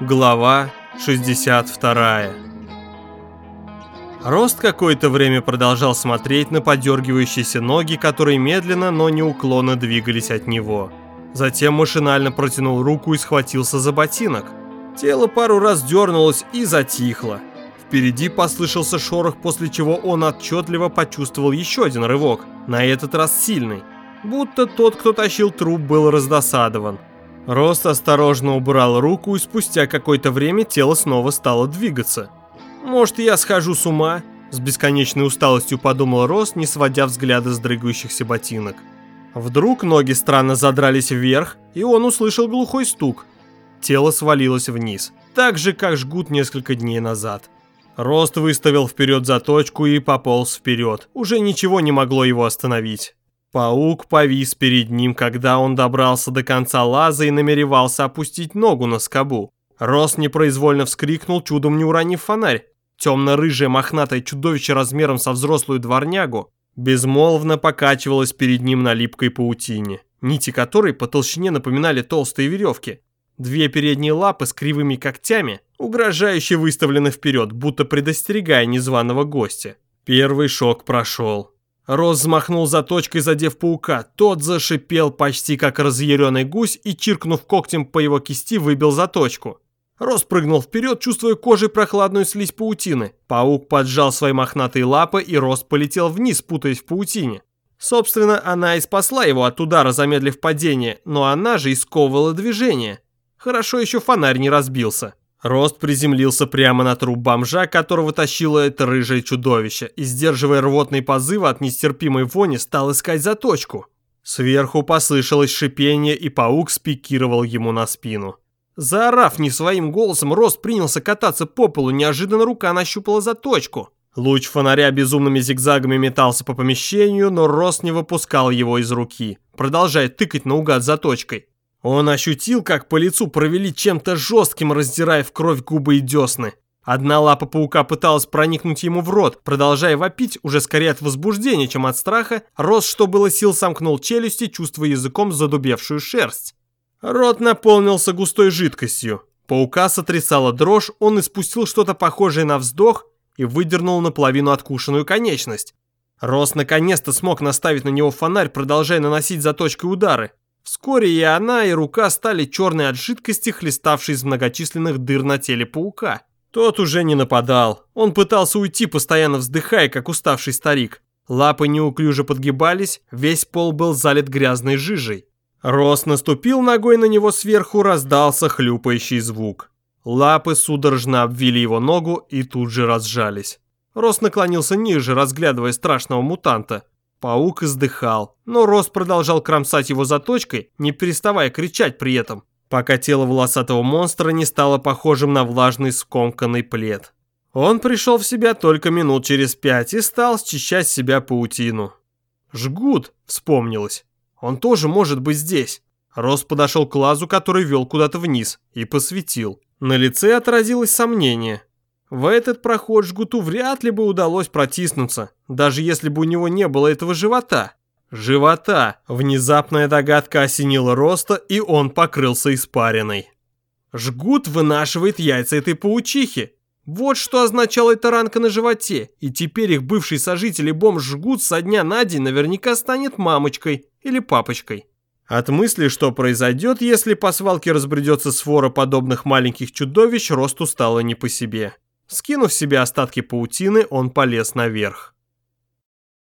Глава 62 Рост какое-то время продолжал смотреть на подергивающиеся ноги, которые медленно, но неуклонно двигались от него. Затем машинально протянул руку и схватился за ботинок. Тело пару раз дернулось и затихло. Впереди послышался шорох, после чего он отчетливо почувствовал еще один рывок, на этот раз сильный. Будто тот, кто тащил труп, был раздосадован. Рост осторожно убрал руку, и спустя какое-то время тело снова стало двигаться. «Может, я схожу с ума?» С бесконечной усталостью подумал Рост, не сводя взгляда с дрыгающихся ботинок. Вдруг ноги странно задрались вверх, и он услышал глухой стук. Тело свалилось вниз, так же, как жгут несколько дней назад. Рост выставил вперед заточку и пополз вперед. Уже ничего не могло его остановить. Паук повис перед ним, когда он добрался до конца лаза и намеревался опустить ногу на скобу. Рост непроизвольно вскрикнул, чудом не уронив фонарь. Темно-рыжее мохнатое чудовище размером со взрослую дворнягу безмолвно покачивалось перед ним на липкой паутине, нити которой по толщине напоминали толстые веревки. Две передние лапы с кривыми когтями угрожающе выставлены вперед, будто предостерегая незваного гостя. Первый шок прошел. Рос взмахнул заточкой, задев паука. Тот зашипел почти как разъяренный гусь и, чиркнув когтем по его кисти, выбил заточку. Рос прыгнул вперед, чувствуя кожей прохладную слизь паутины. Паук поджал свои мохнатые лапы, и Рос полетел вниз, путаясь в паутине. Собственно, она и спасла его от удара, замедлив падение, но она же и сковывала движение. Хорошо еще фонарь не разбился. Рост приземлился прямо на труп бомжа, которого тащило это рыжее чудовище, и, сдерживая рвотные позывы от нестерпимой вони, стал искать заточку. Сверху послышалось шипение, и паук спикировал ему на спину. Заорав не своим голосом, Рост принялся кататься по полу, неожиданно рука нащупала заточку. Луч фонаря безумными зигзагами метался по помещению, но Рост не выпускал его из руки, продолжая тыкать наугад заточкой. Он ощутил, как по лицу провели чем-то жестким, раздирая в кровь губы и десны. Одна лапа паука пыталась проникнуть ему в рот, продолжая вопить, уже скорее от возбуждения, чем от страха. Рос, что было сил, сомкнул челюсти, чувствуя языком задубевшую шерсть. Рот наполнился густой жидкостью. Паука сотрясала дрожь, он испустил что-то похожее на вздох и выдернул наполовину откушенную конечность. Рос наконец-то смог наставить на него фонарь, продолжая наносить заточкой удары. Вскоре и она, и рука стали черной от жидкости, хлеставшей из многочисленных дыр на теле паука. Тот уже не нападал. Он пытался уйти, постоянно вздыхая, как уставший старик. Лапы неуклюже подгибались, весь пол был залит грязной жижей. Рос наступил ногой на него сверху, раздался хлюпающий звук. Лапы судорожно обвили его ногу и тут же разжались. Рос наклонился ниже, разглядывая страшного мутанта. Паук издыхал, но Рос продолжал кромсать его заточкой, не переставая кричать при этом, пока тело волосатого монстра не стало похожим на влажный скомканный плед. Он пришел в себя только минут через пять и стал счищать с себя паутину. «Жгут», — вспомнилось. «Он тоже может быть здесь». Рос подошел к лазу, который вел куда-то вниз, и посветил. На лице отразилось сомнение. В этот проход жгуту вряд ли бы удалось протиснуться, даже если бы у него не было этого живота. Живота! Внезапная догадка осенила роста, и он покрылся испариной. Жгут вынашивает яйца этой паучихи. Вот что означала эта ранка на животе, и теперь их бывший сожитель и бомж жгут со дня на день наверняка станет мамочкой или папочкой. От мысли, что произойдет, если по свалке разбредется свора подобных маленьких чудовищ, росту стало не по себе. Скинув себе остатки паутины, он полез наверх.